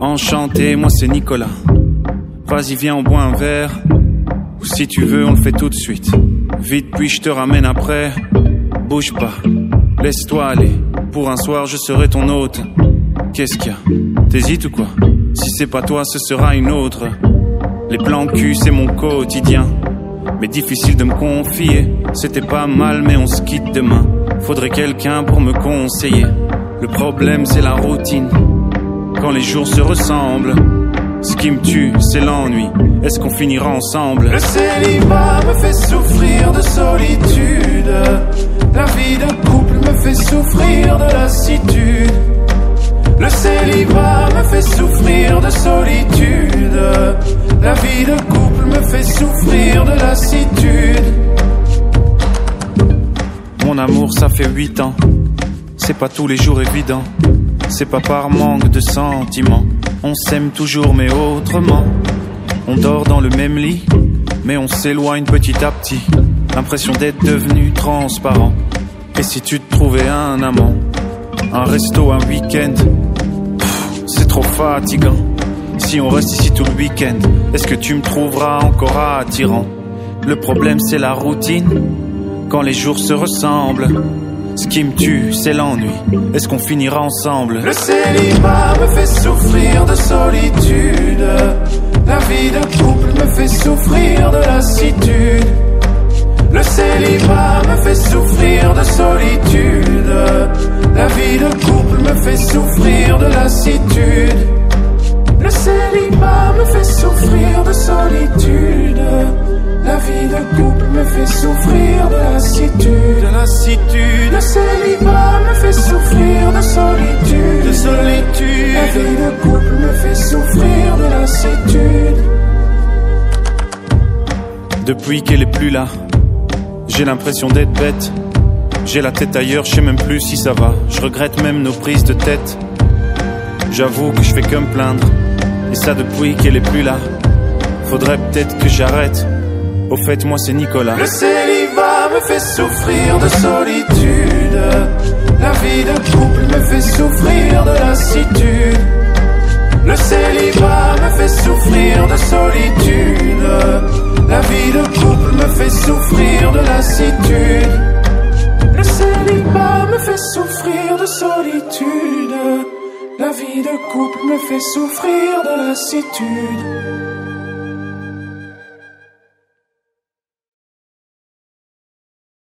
Enchanté, moi c'est Nicolas. Vas-y, viens, on boit un verre. Ou si tu veux, on le fait tout de suite. Vite, puis je te ramène après. Bouge pas, laisse-toi aller. Pour un soir, je serai ton hôte. Qu'est-ce qu'il y a? T'hésites ou quoi? Si c'est pas toi, ce sera une autre. Les plans cul, c'est mon quotidien. Difficile de me confier. C'était pas mal, mais on se quitte demain. Faudrait quelqu'un pour me conseiller. Le problème, c'est la routine quand les jours se ressemblent. Ce qui me tue, c'est l'ennui. Est-ce qu'on finira ensemble? Le célibat me fait souffrir de solitude. La vie de couple me fait souffrir de lassitude. Le célibat me fait souffrir de solitude. La vie de couple souffrir de lassitude. Mon amour, ça fait huit ans. C'est pas tous les jours évident. C'est pas par manque de sentiments. On s'aime toujours mais autrement. On dort dans le même lit, mais on s'éloigne petit à petit. L'impression d'être devenu transparent. Et si tu te trouvais un amant, un resto, un week-end, c'est trop fatigant. Si on reste ici tout le week-end, est-ce que tu me trouveras encore attirant? Le problème c'est la routine, quand les jours se ressemblent. Ce qui me tue, c'est l'ennui. Est-ce qu'on finira ensemble? Le célibat me fait souffrir de solitude. La vie de couple me fait souffrir de lassitude. Le célibat me fait souffrir de solitude. La vie de couple me fait souffrir de lassitude. Lassitude. Le me fait souffrir de solitude, de solitude. La vie de couple me fait souffrir de lassitude. Depuis qu'elle est plus là, j'ai l'impression d'être bête. J'ai la tête ailleurs, je sais même plus si ça va. Je regrette même nos prises de tête. J'avoue que je fais que me plaindre. Et ça depuis qu'elle est plus là. Faudrait peut-être que j'arrête. Au fait, moi c'est Nicolas. Le célibat me fait souffrir de solitude. La vie de couple me fait souffrir de lassitude. Le célibat me fait souffrir de solitude. La vie de couple me fait souffrir de lassitude. Le célibat me fait souffrir de solitude. La vie de couple me fait souffrir de lassitude.